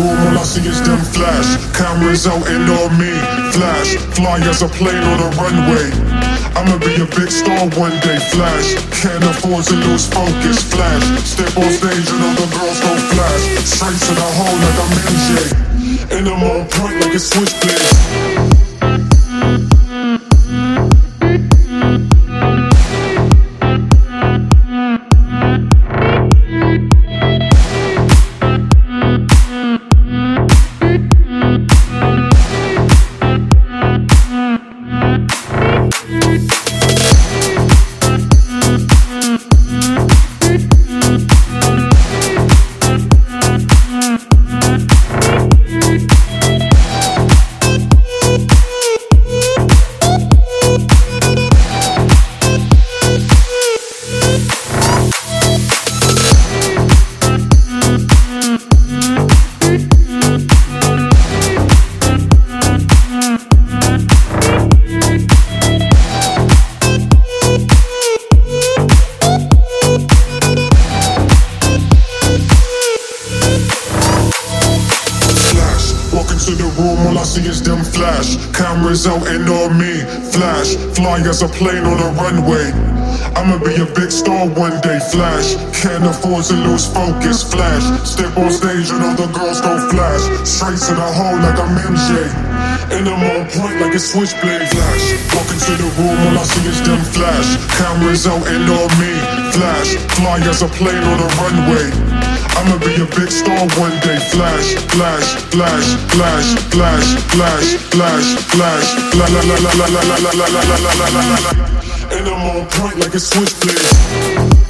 room, all I see is them flash. Cameras out and on me, flash. Fly as a plane on a runway. I'ma be a big star one day, flash. Can't afford to lose focus, flash. Step on stage and all the girls go flash. Straight to the hole like I'm MJ. And I'm on point like a switchblade. Room, all I see is them flash. Cameras out and on me, flash. Fly as a plane on a runway. I'ma be a big star one day, flash. Can't afford to lose focus, flash. Step on stage and all the girls go flash. Straight to the hole like I'm MJ. And I'm on point like a switchblade flash. Walk into the room, all I see is them flash. Cameras out and on me, flash. Fly as a plane on a runway. I'ma be a big star one day. Flash, flash, flash, flash, flash, flash, flash, flash, la la la la la la la la la la la la la. And I'm on point like a switchblade.